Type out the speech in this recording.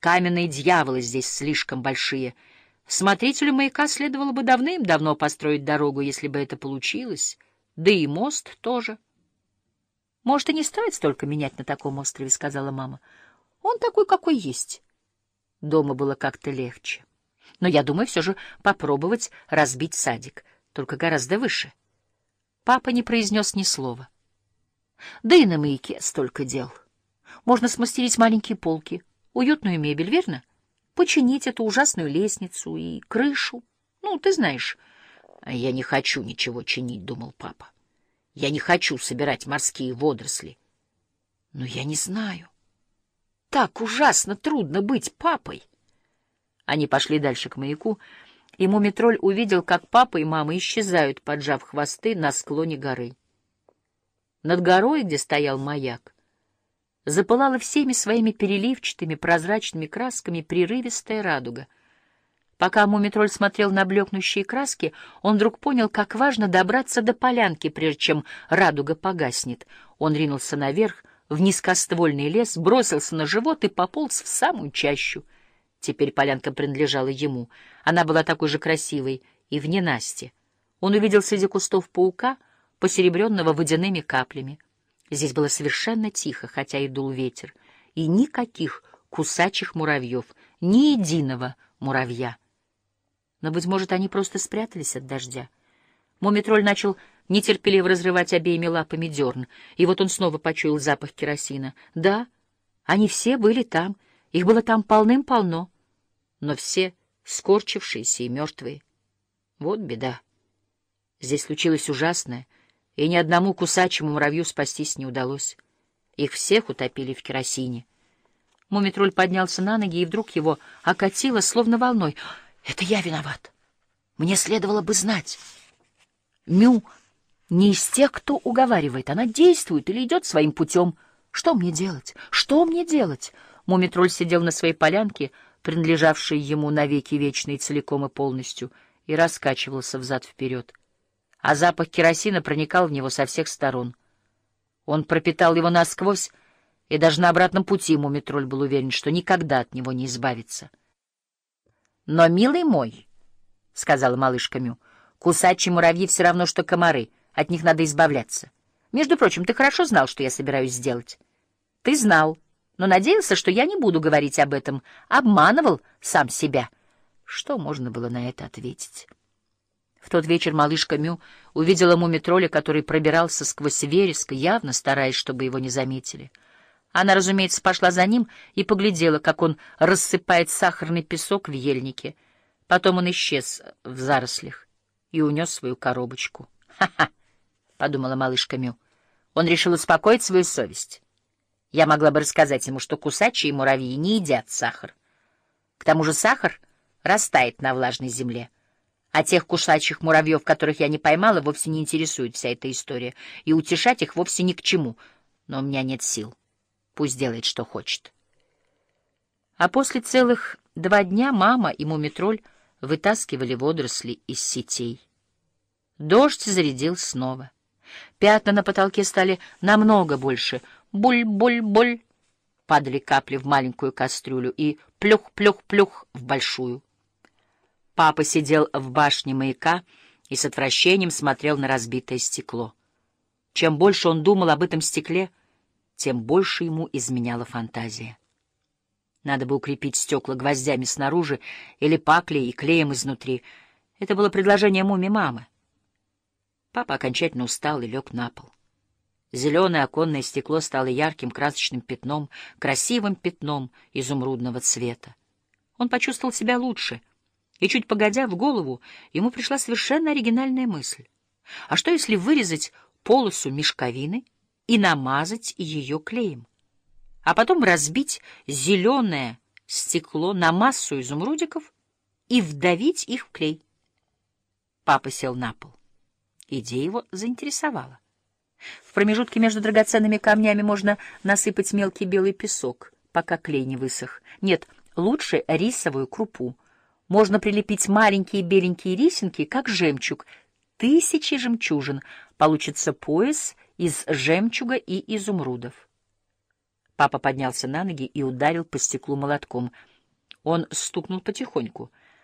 Каменные дьяволы здесь слишком большие. Смотрителю маяка следовало бы давным-давно построить дорогу, если бы это получилось. Да и мост тоже. Может, и не стоит столько менять на таком острове, — сказала мама. Он такой, какой есть. Дома было как-то легче. Но я думаю все же попробовать разбить садик, только гораздо выше. Папа не произнес ни слова. Да и на маяке столько дел. Можно смастерить маленькие полки, уютную мебель, верно? Починить эту ужасную лестницу и крышу. Ну, ты знаешь. Я не хочу ничего чинить, — думал папа. Я не хочу собирать морские водоросли. Но я не знаю. Так ужасно трудно быть папой. Они пошли дальше к маяку, и Мумитроль увидел, как папа и мама исчезают, поджав хвосты на склоне горы. Над горой, где стоял маяк, запылала всеми своими переливчатыми прозрачными красками прерывистая радуга. Пока Мумитроль смотрел на блекнущие краски, он вдруг понял, как важно добраться до полянки, прежде чем радуга погаснет. Он ринулся наверх, в низкоствольный лес, бросился на живот и пополз в самую чащу. Теперь полянка принадлежала ему. Она была такой же красивой и в ненасти. Он увидел среди кустов паука, посеребренного водяными каплями. Здесь было совершенно тихо, хотя и дул ветер, и никаких кусачих муравьев, ни единого муравья. Но, быть может, они просто спрятались от дождя. Мумитроль начал нетерпеливо разрывать обеими лапами дерн, и вот он снова почуял запах керосина. Да, они все были там, их было там полным-полно, но все скорчившиеся и мертвые. Вот беда. Здесь случилось ужасное — и ни одному кусачему муравью спастись не удалось. Их всех утопили в керосине. Мумитроль поднялся на ноги, и вдруг его окатило, словно волной. «Это я виноват. Мне следовало бы знать. Мю не из тех, кто уговаривает. Она действует или идет своим путем. Что мне делать? Что мне делать?» Мумитроль сидел на своей полянке, принадлежавшей ему навеки вечной целиком и полностью, и раскачивался взад-вперед а запах керосина проникал в него со всех сторон. Он пропитал его насквозь, и даже на обратном пути Мумитроль был уверен, что никогда от него не избавится. — Но, милый мой, — сказала малышка Мю, — кусачие муравьи все равно, что комары, от них надо избавляться. Между прочим, ты хорошо знал, что я собираюсь сделать. Ты знал, но надеялся, что я не буду говорить об этом, обманывал сам себя. Что можно было на это ответить? В тот вечер малышка Мю увидела мумитроля, который пробирался сквозь вереск, явно стараясь, чтобы его не заметили. Она, разумеется, пошла за ним и поглядела, как он рассыпает сахарный песок в ельнике. Потом он исчез в зарослях и унес свою коробочку. «Ха-ха!» — подумала малышка Мю. Он решил успокоить свою совесть. Я могла бы рассказать ему, что кусачие муравьи не едят сахар. К тому же сахар растает на влажной земле — а тех кусачих муравьев, которых я не поймала, вовсе не интересует вся эта история, и утешать их вовсе ни к чему. Но у меня нет сил. Пусть делает, что хочет. А после целых два дня мама и мумитроль вытаскивали водоросли из сетей. Дождь зарядил снова. Пятна на потолке стали намного больше. Буль-буль-буль падали капли в маленькую кастрюлю и плюх-плюх-плюх в большую. Папа сидел в башне маяка и с отвращением смотрел на разбитое стекло. Чем больше он думал об этом стекле, тем больше ему изменяла фантазия. Надо бы укрепить стекла гвоздями снаружи или паклей и клеем изнутри. Это было предложение муми мамы. Папа окончательно устал и лег на пол. Зеленое оконное стекло стало ярким красочным пятном, красивым пятном изумрудного цвета. Он почувствовал себя лучше — и чуть погодя в голову, ему пришла совершенно оригинальная мысль. А что, если вырезать полосу мешковины и намазать ее клеем? А потом разбить зеленое стекло на массу изумрудиков и вдавить их в клей. Папа сел на пол. Идея его заинтересовала. В промежутке между драгоценными камнями можно насыпать мелкий белый песок, пока клей не высох. Нет, лучше рисовую крупу — можно прилепить маленькие беленькие рисинки, как жемчуг. Тысячи жемчужин. Получится пояс из жемчуга и изумрудов. Папа поднялся на ноги и ударил по стеклу молотком. Он стукнул потихоньку —